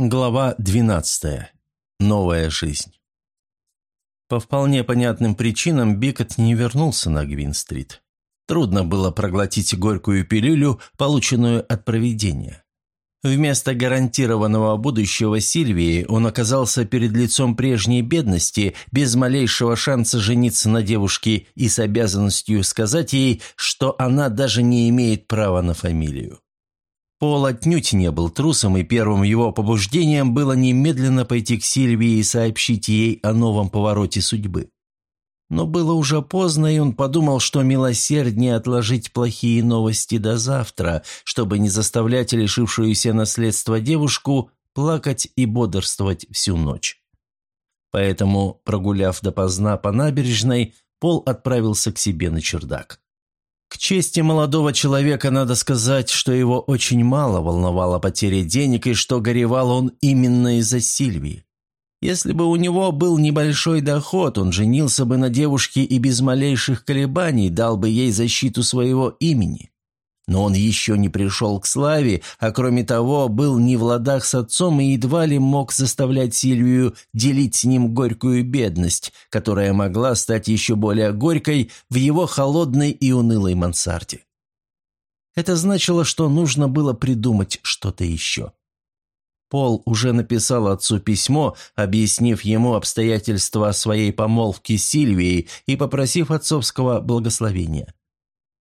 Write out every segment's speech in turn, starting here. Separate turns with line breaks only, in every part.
Глава 12. Новая жизнь. По вполне понятным причинам Бикот не вернулся на Гвин-стрит. Трудно было проглотить горькую пилюлю, полученную от провидения. Вместо гарантированного будущего Сильвии он оказался перед лицом прежней бедности, без малейшего шанса жениться на девушке и с обязанностью сказать ей, что она даже не имеет права на фамилию. Пол отнюдь не был трусом, и первым его побуждением было немедленно пойти к Сильвии и сообщить ей о новом повороте судьбы. Но было уже поздно, и он подумал, что милосерднее отложить плохие новости до завтра, чтобы не заставлять лишившуюся наследства девушку плакать и бодрствовать всю ночь. Поэтому, прогуляв допоздна по набережной, Пол отправился к себе на чердак. К чести молодого человека надо сказать, что его очень мало волновала потеря денег и что горевал он именно из-за Сильвии. Если бы у него был небольшой доход, он женился бы на девушке и без малейших колебаний дал бы ей защиту своего имени. Но он еще не пришел к славе, а кроме того, был не в ладах с отцом и едва ли мог заставлять Сильвию делить с ним горькую бедность, которая могла стать еще более горькой в его холодной и унылой мансарде. Это значило, что нужно было придумать что-то еще. Пол уже написал отцу письмо, объяснив ему обстоятельства своей помолвки с Сильвией и попросив отцовского благословения.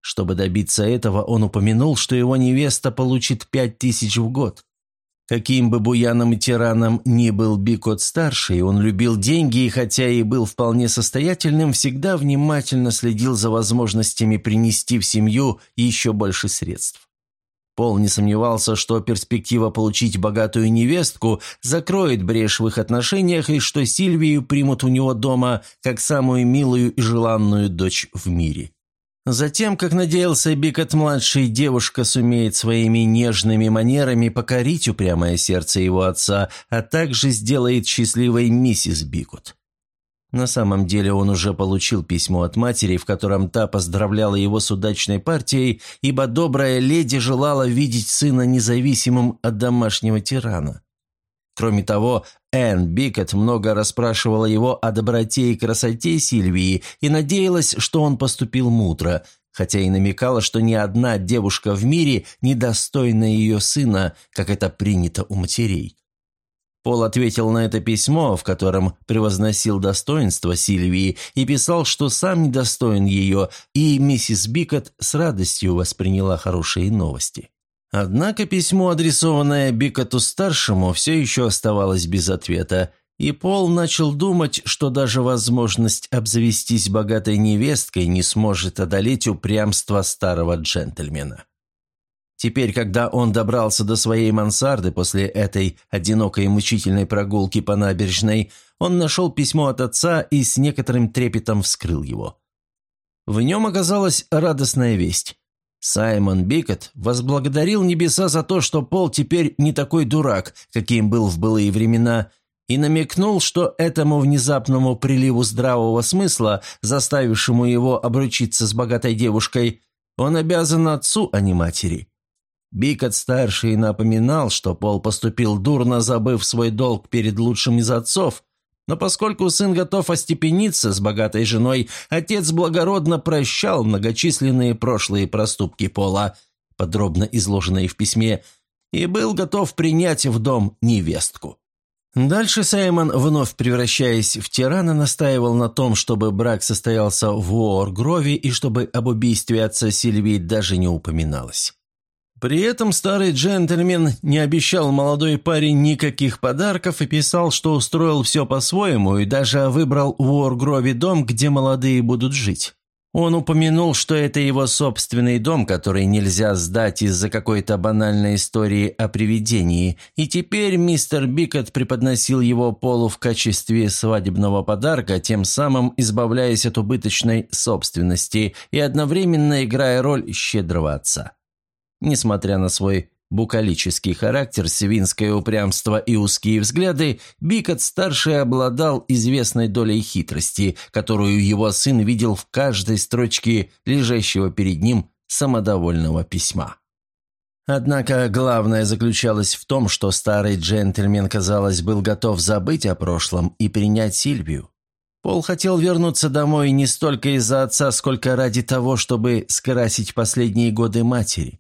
Чтобы добиться этого, он упомянул, что его невеста получит пять тысяч в год. Каким бы буяном и тираном ни был Бикот-старший, он любил деньги и, хотя и был вполне состоятельным, всегда внимательно следил за возможностями принести в семью еще больше средств. Пол не сомневался, что перспектива получить богатую невестку закроет брешь в их отношениях и что Сильвию примут у него дома как самую милую и желанную дочь в мире. Затем, как надеялся Бикот-младший, девушка сумеет своими нежными манерами покорить упрямое сердце его отца, а также сделает счастливой миссис Бикот. На самом деле он уже получил письмо от матери, в котором та поздравляла его с удачной партией, ибо добрая леди желала видеть сына независимым от домашнего тирана. Кроме того, Энн Бикет много расспрашивала его о доброте и красоте Сильвии и надеялась, что он поступил мудро, хотя и намекала, что ни одна девушка в мире не достойна ее сына, как это принято у матерей. Пол ответил на это письмо, в котором превозносил достоинство Сильвии и писал, что сам недостоин ее, и миссис Бикот с радостью восприняла хорошие новости. Однако письмо, адресованное Бикоту-старшему, все еще оставалось без ответа, и Пол начал думать, что даже возможность обзавестись богатой невесткой не сможет одолеть упрямство старого джентльмена. Теперь, когда он добрался до своей мансарды после этой одинокой и мучительной прогулки по набережной, он нашел письмо от отца и с некоторым трепетом вскрыл его. В нем оказалась радостная весть. Саймон Бикот возблагодарил небеса за то, что Пол теперь не такой дурак, каким был в былые времена, и намекнул, что этому внезапному приливу здравого смысла, заставившему его обручиться с богатой девушкой, он обязан отцу, а не матери. Бикот-старший напоминал, что Пол поступил дурно, забыв свой долг перед лучшим из отцов, но поскольку сын готов остепениться с богатой женой, отец благородно прощал многочисленные прошлые проступки Пола, подробно изложенные в письме, и был готов принять в дом невестку. Дальше Саймон, вновь превращаясь в тирана, настаивал на том, чтобы брак состоялся в Уоргрове и чтобы об убийстве отца Сильвии даже не упоминалось. При этом старый джентльмен не обещал молодой паре никаких подарков и писал, что устроил все по-своему и даже выбрал в Уоргрове дом, где молодые будут жить. Он упомянул, что это его собственный дом, который нельзя сдать из-за какой-то банальной истории о привидении, и теперь мистер Бикот преподносил его Полу в качестве свадебного подарка, тем самым избавляясь от убыточной собственности и одновременно играя роль щедрого отца. Несмотря на свой букалический характер, свинское упрямство и узкие взгляды, Бикот-старший обладал известной долей хитрости, которую его сын видел в каждой строчке лежащего перед ним самодовольного письма. Однако главное заключалось в том, что старый джентльмен, казалось, был готов забыть о прошлом и принять Сильвию. Пол хотел вернуться домой не столько из-за отца, сколько ради того, чтобы скрасить последние годы матери.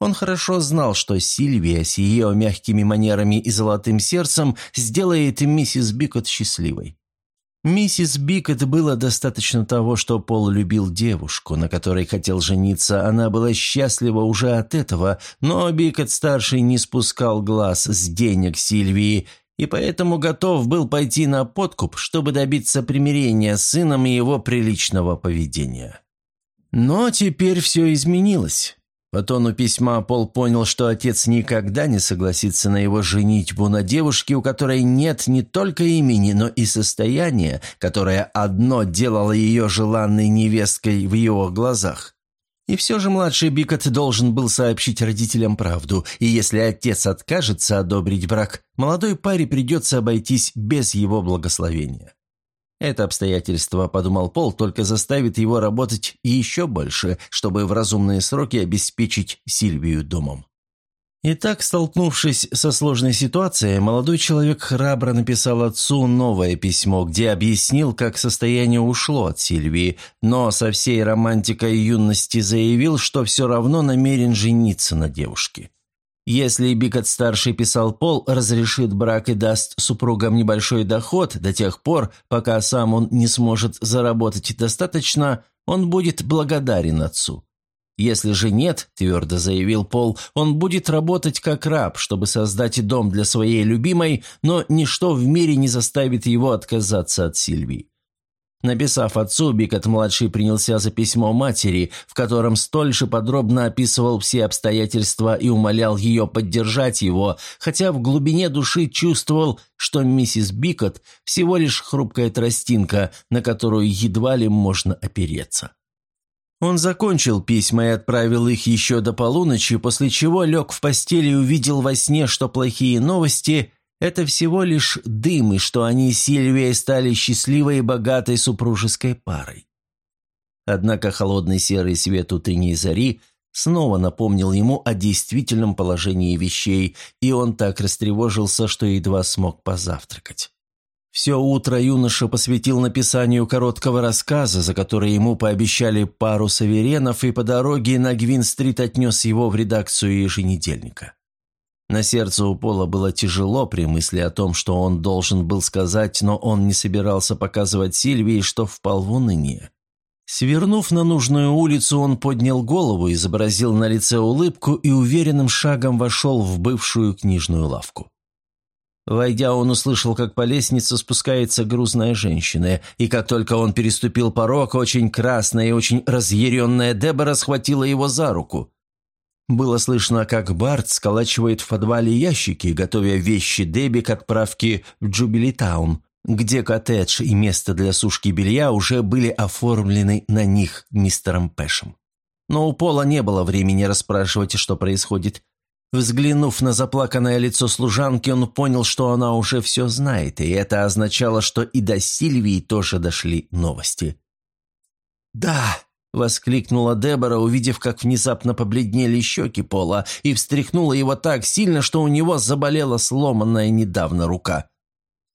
Он хорошо знал, что Сильвия с ее мягкими манерами и золотым сердцем сделает миссис Бикот счастливой. Миссис Бикот было достаточно того, что Пол любил девушку, на которой хотел жениться. Она была счастлива уже от этого, но Бикот-старший не спускал глаз с денег Сильвии и поэтому готов был пойти на подкуп, чтобы добиться примирения с сыном и его приличного поведения. Но теперь все изменилось. По тону письма Пол понял, что отец никогда не согласится на его женитьбу на девушке, у которой нет не только имени, но и состояния, которое одно делало ее желанной невесткой в его глазах. И все же младший Бикот должен был сообщить родителям правду, и если отец откажется одобрить брак, молодой паре придется обойтись без его благословения. Это обстоятельство, подумал Пол, только заставит его работать еще больше, чтобы в разумные сроки обеспечить Сильвию домом. Итак, столкнувшись со сложной ситуацией, молодой человек храбро написал отцу новое письмо, где объяснил, как состояние ушло от Сильвии, но со всей романтикой юности заявил, что все равно намерен жениться на девушке. Если Бикот-старший писал Пол, разрешит брак и даст супругам небольшой доход до тех пор, пока сам он не сможет заработать достаточно, он будет благодарен отцу. Если же нет, твердо заявил Пол, он будет работать как раб, чтобы создать дом для своей любимой, но ничто в мире не заставит его отказаться от Сильвии. Написав отцу, Бикот-младший принялся за письмо матери, в котором столь же подробно описывал все обстоятельства и умолял ее поддержать его, хотя в глубине души чувствовал, что миссис Бикот всего лишь хрупкая тростинка, на которую едва ли можно опереться. Он закончил письма и отправил их еще до полуночи, после чего лег в постель и увидел во сне, что плохие новости это всего лишь дым, и что они с Сильвией стали счастливой и богатой супружеской парой. Однако холодный серый свет утренней зари снова напомнил ему о действительном положении вещей, и он так растревожился, что едва смог позавтракать. Все утро юноша посвятил написанию короткого рассказа, за который ему пообещали пару саверенов, и по дороге на Гвин-стрит отнес его в редакцию еженедельника. На сердце у Пола было тяжело при мысли о том, что он должен был сказать, но он не собирался показывать Сильвии, что впал в уныние. Свернув на нужную улицу, он поднял голову, изобразил на лице улыбку и уверенным шагом вошел в бывшую книжную лавку. Войдя, он услышал, как по лестнице спускается грузная женщина, и как только он переступил порог, очень красная и очень разъяренная Дебора схватила его за руку. Было слышно, как Барт сколачивает в подвале ящики, готовя вещи Дебби к отправке в Джубилитаун, где коттедж и место для сушки белья уже были оформлены на них мистером Пэшем. Но у Пола не было времени расспрашивать, что происходит. Взглянув на заплаканное лицо служанки, он понял, что она уже все знает, и это означало, что и до Сильвии тоже дошли новости. «Да!» Воскликнула Дебора, увидев, как внезапно побледнели щеки Пола, и встряхнула его так сильно, что у него заболела сломанная недавно рука.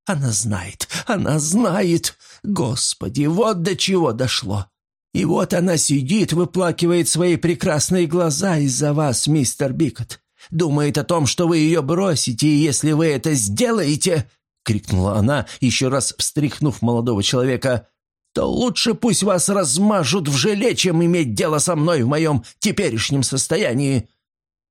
«Она знает, она знает! Господи, вот до чего дошло! И вот она сидит, выплакивает свои прекрасные глаза из-за вас, мистер Бикот. Думает о том, что вы ее бросите, и если вы это сделаете...» — крикнула она, еще раз встряхнув молодого человека то лучше пусть вас размажут в желе, чем иметь дело со мной в моем теперешнем состоянии.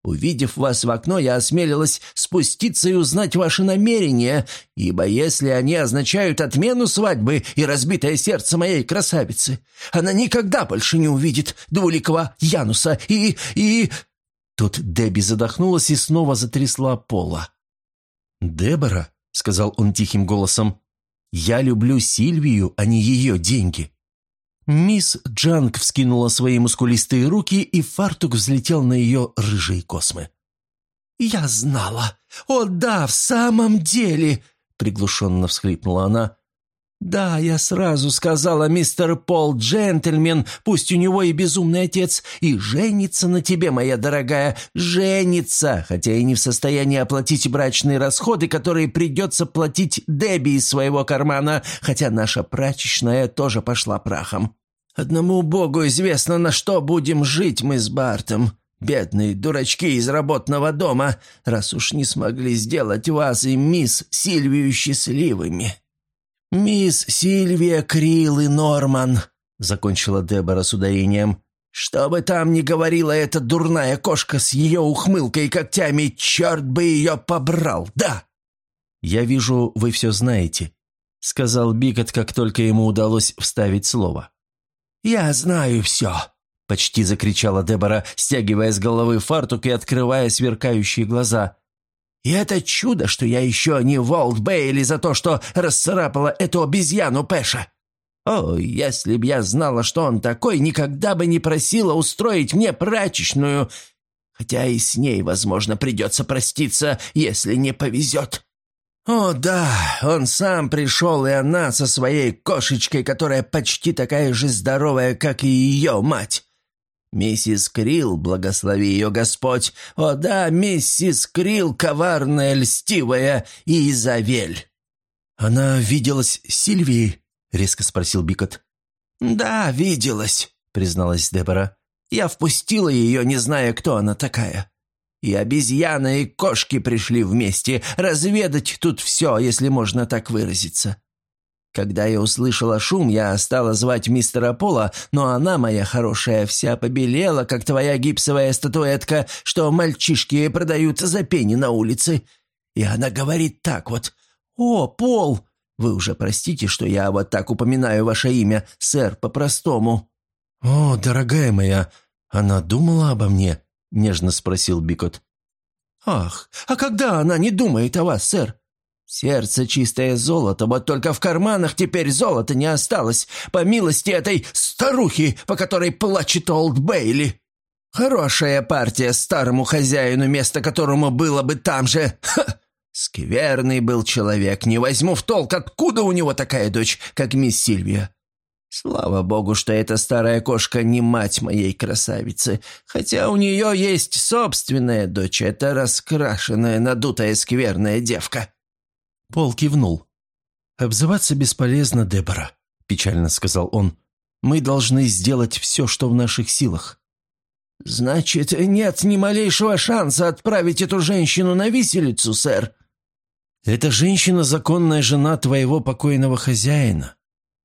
Увидев вас в окно, я осмелилась спуститься и узнать ваши намерения, ибо если они означают отмену свадьбы и разбитое сердце моей красавицы, она никогда больше не увидит двуликого Януса и... и...» Тут Дебби задохнулась и снова затрясла пола. «Дебора», — сказал он тихим голосом, я люблю Сильвию, а не ее деньги». Мисс Джанг вскинула свои мускулистые руки, и фартук взлетел на ее рыжие космы. «Я знала! О да, в самом деле!» — приглушенно всхлипнула она. Да, я сразу сказала, мистер Пол джентльмен, пусть у него и безумный отец, и женится на тебе, моя дорогая, женится, хотя и не в состоянии оплатить брачные расходы, которые придется платить Дебби из своего кармана, хотя наша прачечная тоже пошла прахом. Одному богу известно, на что будем жить мы с Бартом. Бедные дурачки из работного дома, раз уж не смогли сделать вас и мисс Сильвию счастливыми». «Мисс Сильвия Крилл и Норман», — закончила Дебора с ударением. «Что бы там ни говорила эта дурная кошка с ее ухмылкой и когтями, черт бы ее побрал, да!» «Я вижу, вы все знаете», — сказал Бикот, как только ему удалось вставить слово. «Я знаю все», — почти закричала Дебора, стягивая с головы фартук и открывая сверкающие глаза. И это чудо, что я еще не Волт Бейли за то, что расцарапала эту обезьяну Пэша. О, если б я знала, что он такой, никогда бы не просила устроить мне прачечную, хотя и с ней, возможно, придется проститься, если не повезет. О, да, он сам пришел, и она со своей кошечкой, которая почти такая же здоровая, как и ее мать. Миссис Крилл, благослови ее Господь, о да, миссис Крилл, коварная, льстивая Изавель. «Она виделась с Сильвией?» — резко спросил Бикот. «Да, виделась», — призналась Дебора. «Я впустила ее, не зная, кто она такая. И обезьяна, и кошки пришли вместе разведать тут все, если можно так выразиться. Когда я услышала шум, я стала звать мистера Пола, но она, моя хорошая, вся побелела, как твоя гипсовая статуэтка, что мальчишки продают за пени на улице. И она говорит так вот. «О, Пол! Вы уже простите, что я вот так упоминаю ваше имя, сэр, по-простому». «О, дорогая моя, она думала обо мне?» — нежно спросил Бикот. «Ах, а когда она не думает о вас, сэр? Сердце чистое золото, вот только в карманах теперь золота не осталось, по милости этой старухи, по которой плачет Олд Бейли. Хорошая партия старому хозяину, место которому было бы там же. Ха! Скверный был человек, не возьму в толк, откуда у него такая дочь, как мисс Сильвия. Слава богу, что эта старая кошка не мать моей красавицы, хотя у нее есть собственная дочь, это раскрашенная, надутая скверная девка. Пол кивнул. «Обзываться бесполезно, Дебора», – печально сказал он. «Мы должны сделать все, что в наших силах». «Значит, нет ни малейшего шанса отправить эту женщину на виселицу, сэр?» «Эта женщина – законная жена твоего покойного хозяина».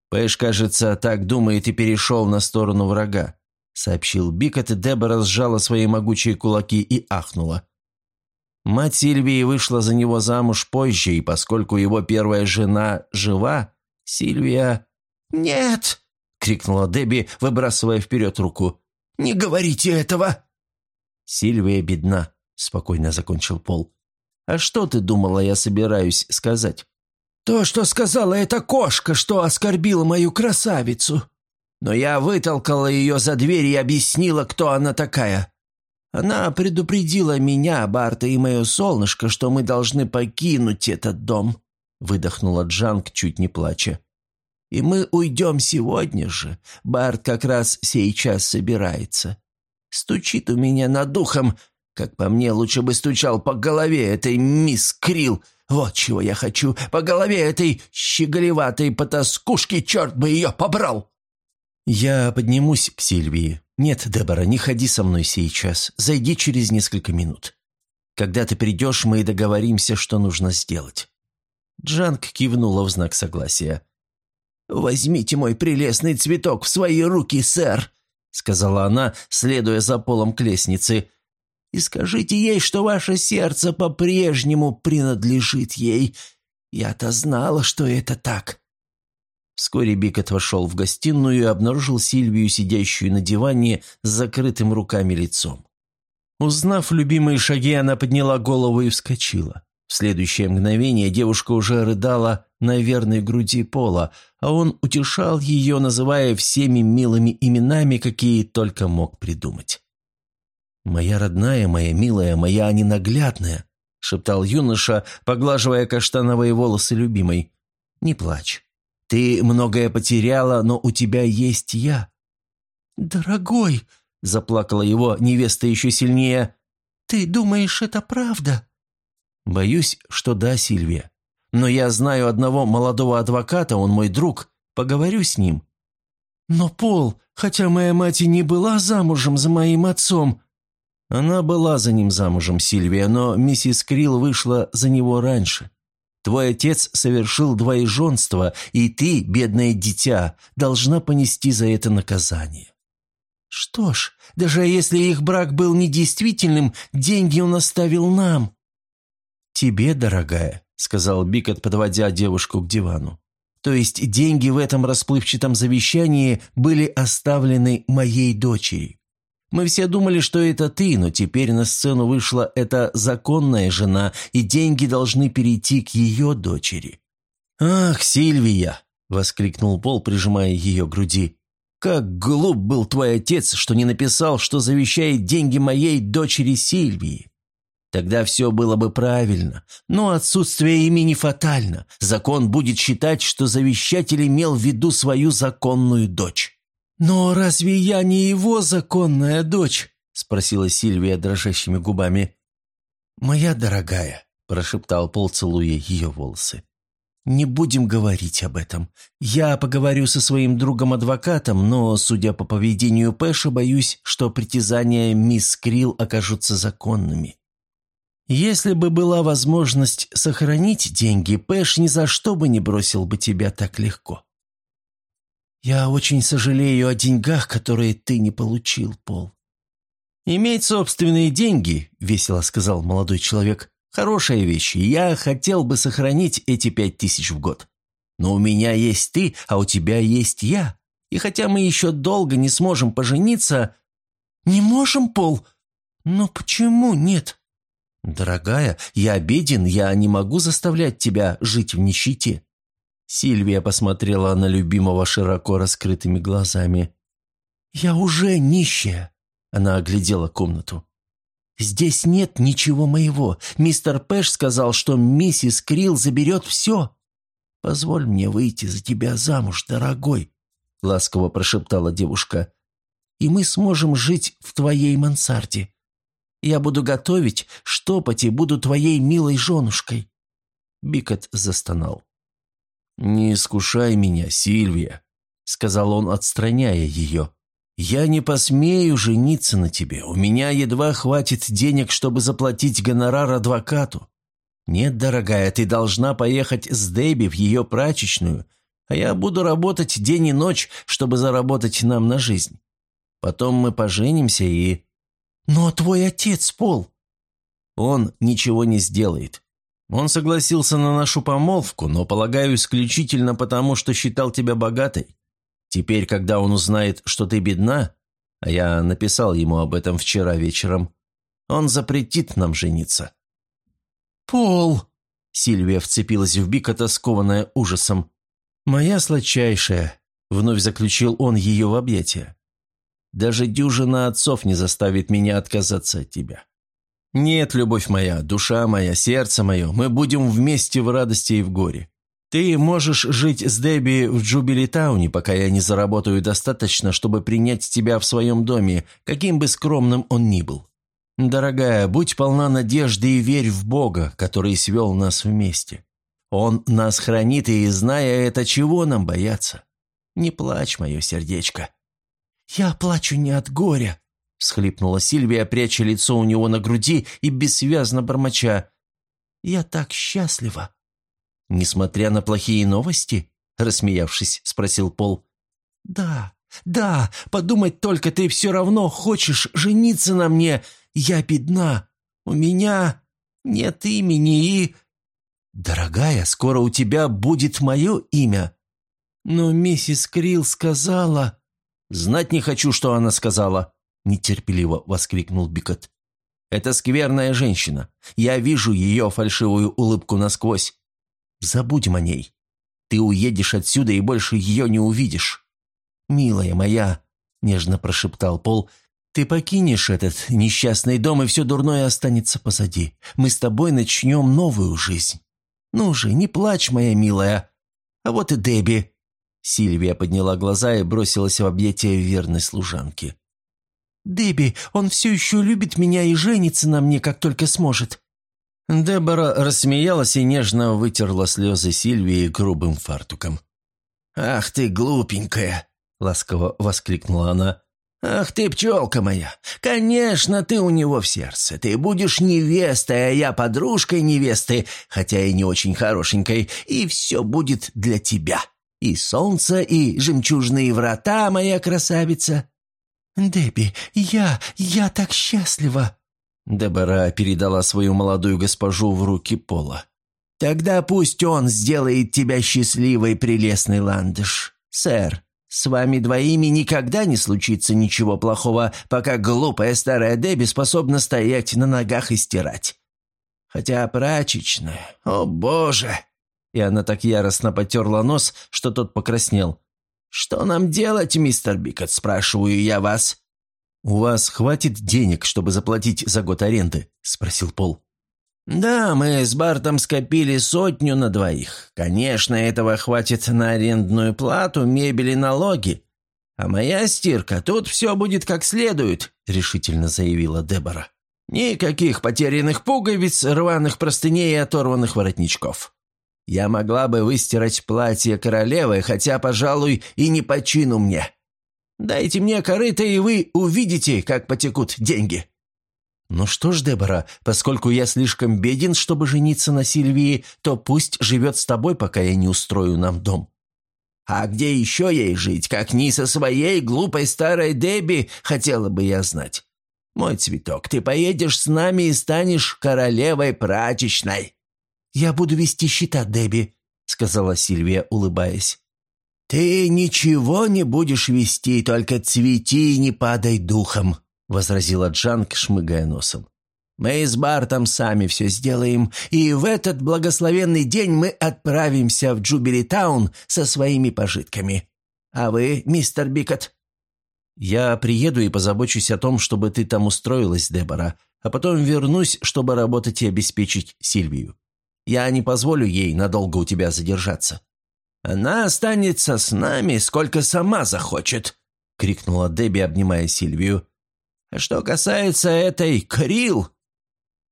Пэш, кажется, так думает и перешел на сторону врага, – сообщил Бикот, и Дебора сжала свои могучие кулаки и ахнула. Мать Сильвии вышла за него замуж позже, и поскольку его первая жена жива, Сильвия... «Нет!» — крикнула Дебби, выбрасывая вперед руку. «Не говорите этого!» «Сильвия бедна», — спокойно закончил Пол. «А что ты думала, я собираюсь сказать?» «То, что сказала эта кошка, что оскорбила мою красавицу. Но я вытолкала ее за дверь и объяснила, кто она такая. Она предупредила меня, Барта и мое солнышко, что мы должны покинуть этот дом», — выдохнула Джанг, чуть не плача. «И мы уйдем сегодня же. Барт как раз сейчас собирается. Стучит у меня над духом. Как по мне, лучше бы стучал по голове этой мисс Крил. Вот чего я хочу. По голове этой щеголеватой потаскушки, черт бы ее побрал!» «Я поднимусь к Сильвии. Нет, Дебора, не ходи со мной сейчас. Зайди через несколько минут. Когда ты придешь, мы договоримся, что нужно сделать». Джанг кивнула в знак согласия. «Возьмите мой прелестный цветок в свои руки, сэр», — сказала она, следуя за полом к лестнице. «И скажите ей, что ваше сердце по-прежнему принадлежит ей. Я-то знала, что это так». Вскоре Бикот вошел в гостиную и обнаружил Сильвию, сидящую на диване с закрытым руками лицом. Узнав любимые шаги, она подняла голову и вскочила. В следующее мгновение девушка уже рыдала на верной груди пола, а он утешал ее, называя всеми милыми именами, какие только мог придумать. «Моя родная, моя милая, моя ненаглядная», — шептал юноша, поглаживая каштановые волосы любимой. «Не плачь. Ты многое потеряла, но у тебя есть я».
«Дорогой», —
заплакала его невеста еще сильнее, —
«ты думаешь, это правда?»
«Боюсь, что да, Сильвия. Но я знаю одного молодого адвоката, он мой друг. Поговорю с ним».
«Но, Пол, хотя моя мать и не была замужем за моим отцом...»
Она была за ним замужем, Сильвия, но миссис Крилл вышла за него раньше. Твой отец совершил двоеженство, и ты, бедное дитя, должна понести за это наказание».
«Что ж, даже если их брак был недействительным, деньги он оставил нам».
«Тебе, дорогая», — сказал Бикот, подводя девушку к дивану. «То есть деньги в этом расплывчатом завещании были оставлены моей дочери. Мы все думали, что это ты, но теперь на сцену вышла эта законная жена, и деньги должны перейти к ее дочери». «Ах, Сильвия!» — воскликнул Пол, прижимая ее к груди. «Как глуп был твой отец, что не написал, что завещает деньги моей дочери Сильвии!» Тогда все было бы правильно. Но отсутствие имени фатально. Закон будет считать, что завещатель имел в виду свою законную дочь.
«Но разве я не его законная дочь?» – спросила Сильвия дрожащими губами.
«Моя дорогая», – прошептал Пол, целуя ее волосы. «Не будем говорить об этом. Я поговорю со своим другом-адвокатом, но, судя по поведению Пэша, боюсь, что притязания мисс Крилл окажутся законными. Если бы была возможность сохранить деньги, Пэш ни за что бы не бросил бы тебя так легко. «Я очень сожалею о деньгах, которые ты не получил, Пол». «Иметь собственные деньги», — весело сказал молодой человек, — «хорошая вещь, я хотел бы сохранить эти пять тысяч в год. Но у меня есть ты, а у тебя есть я. И хотя мы еще долго не сможем пожениться...»
«Не можем, Пол? Но почему нет?»
«Дорогая, я беден, я не могу заставлять тебя жить в нищете. Сильвия посмотрела на любимого широко раскрытыми глазами.
«Я уже нищая», — она оглядела комнату. «Здесь нет ничего моего. Мистер Пэш сказал, что миссис Крилл заберет все. Позволь мне выйти за тебя замуж, дорогой», — ласково прошептала девушка. «И мы сможем жить в твоей мансарде. Я буду готовить, штопать и буду твоей милой женушкой».
Бикот застонал. «Не искушай меня, Сильвия», — сказал он, отстраняя ее. «Я не посмею жениться на тебе. У меня едва хватит денег, чтобы заплатить гонорар адвокату. Нет, дорогая, ты должна поехать с Дебби в ее прачечную, а я буду работать день и ночь, чтобы заработать нам на жизнь. Потом мы поженимся и...»
«Но твой отец, Пол...»
«Он ничего не сделает. Он согласился на нашу помолвку, но, полагаю, исключительно потому, что считал тебя богатой. Теперь, когда он узнает, что ты бедна, а я написал ему об этом вчера вечером, он запретит нам жениться».
«Пол!»
— Сильвия вцепилась в Бикота, скованная ужасом. «Моя сладчайшая», — вновь заключил он ее в объятия. «Даже дюжина отцов не заставит меня отказаться от тебя. «Нет, любовь моя, душа моя, сердце мое, мы будем вместе в радости и в горе. Ты можешь жить с Дебби в Джубилитауне, пока я не заработаю достаточно, чтобы принять тебя в своем доме, каким бы скромным он ни был. Дорогая, будь полна надежды и верь в Бога, который свел нас вместе. Он нас хранит, и, зная это, чего нам бояться? Не плачь, мое сердечко».
«Я плачу не от горя», – всхлипнула Сильвия, пряча лицо у него на груди и бессвязно бормоча. «Я так счастлива!»
«Несмотря на плохие новости?» – рассмеявшись, спросил Пол.
«Да, да, подумать только, ты все равно хочешь жениться на мне. Я бедна. У меня нет имени и...»
«Дорогая, скоро у тебя будет мое имя».
«Но миссис Крилл сказала...»
«Знать не хочу, что она сказала», нетерпеливо воскликнул Бикот. «Это скверная женщина. Я вижу ее фальшивую улыбку насквозь. Забудем о ней. Ты уедешь отсюда и больше ее не увидишь. Милая моя», — нежно прошептал Пол, — «ты покинешь этот несчастный дом, и все дурное останется позади. Мы с тобой начнем новую жизнь. Ну же, не плачь, моя милая. А вот и Дебби. Сильвия подняла глаза и бросилась в объятия верной служанки.
«Дебби, он все еще любит меня и женится на мне, как только сможет».
Дебора рассмеялась и нежно вытерла слезы Сильвии грубым фартуком.
«Ах ты, глупенькая!» — ласково воскликнула она. «Ах ты, пчелка моя! Конечно, ты у него в сердце. Ты будешь невестой, а я подружкой невесты, хотя и не очень хорошенькой, и все будет для тебя. И солнце, и жемчужные врата, моя красавица».
«Дебби, я, я так счастлива!»
Дебора передала свою молодую госпожу в руки Пола.
«Тогда пусть он сделает тебя счастливой, прелестный ландыш. Сэр, с вами двоими никогда не случится ничего плохого, пока глупая старая Дебби способна стоять на ногах и стирать. Хотя прачечная, о боже!» И она так яростно потерла нос, что тот покраснел. «Что нам делать, мистер Бикот, спрашиваю я вас?»
«У вас хватит денег, чтобы заплатить за год аренды?» – спросил Пол.
«Да, мы с Бартом скопили сотню на двоих. Конечно, этого хватит на арендную плату, мебель и налоги. А моя стирка, тут все будет как следует», — решительно заявила Дебора. «Никаких потерянных пуговиц, рваных простыней и оторванных воротничков. Я могла бы выстирать платье королевы, хотя, пожалуй, и не почину мне. Дайте мне корыто, и вы увидите, как потекут деньги».
«Ну что ж, Дебора, поскольку я слишком беден, чтобы жениться на Сильвии, то пусть живет с тобой, пока я не устрою нам дом».
«А где еще ей жить, как не со своей глупой старой Дебби, хотела бы я знать. Мой цветок, ты поедешь с нами и станешь королевой прачечной».
«Я буду вести счета, Дебби», — сказала Сильвия, улыбаясь.
«Ты ничего не будешь вести, только цвети и не падай духом», — возразила Джанк, шмыгая носом. «Мы с Бартом сами все сделаем, и в этот благословенный день мы отправимся в Джубилитаун со своими пожитками. А вы, мистер Бикот?»
«Я приеду и позабочусь о том, чтобы ты там устроилась, Дебора, а потом вернусь, чтобы работать и обеспечить Сильвию. Я не позволю ей надолго у тебя задержаться».
«Она останется с нами, сколько сама захочет», — крикнула Дебби, обнимая Сильвию. А что касается этой Крил...»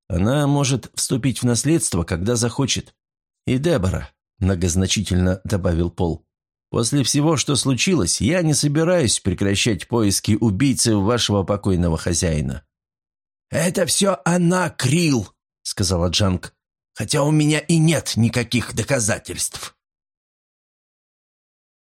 «Она может вступить в наследство, когда захочет. И Дебора», — многозначительно добавил Пол. «После всего, что случилось, я не собираюсь прекращать поиски убийцы вашего покойного хозяина».
«Это все она, Крил», — сказала Джанг. «Хотя у меня и нет никаких доказательств».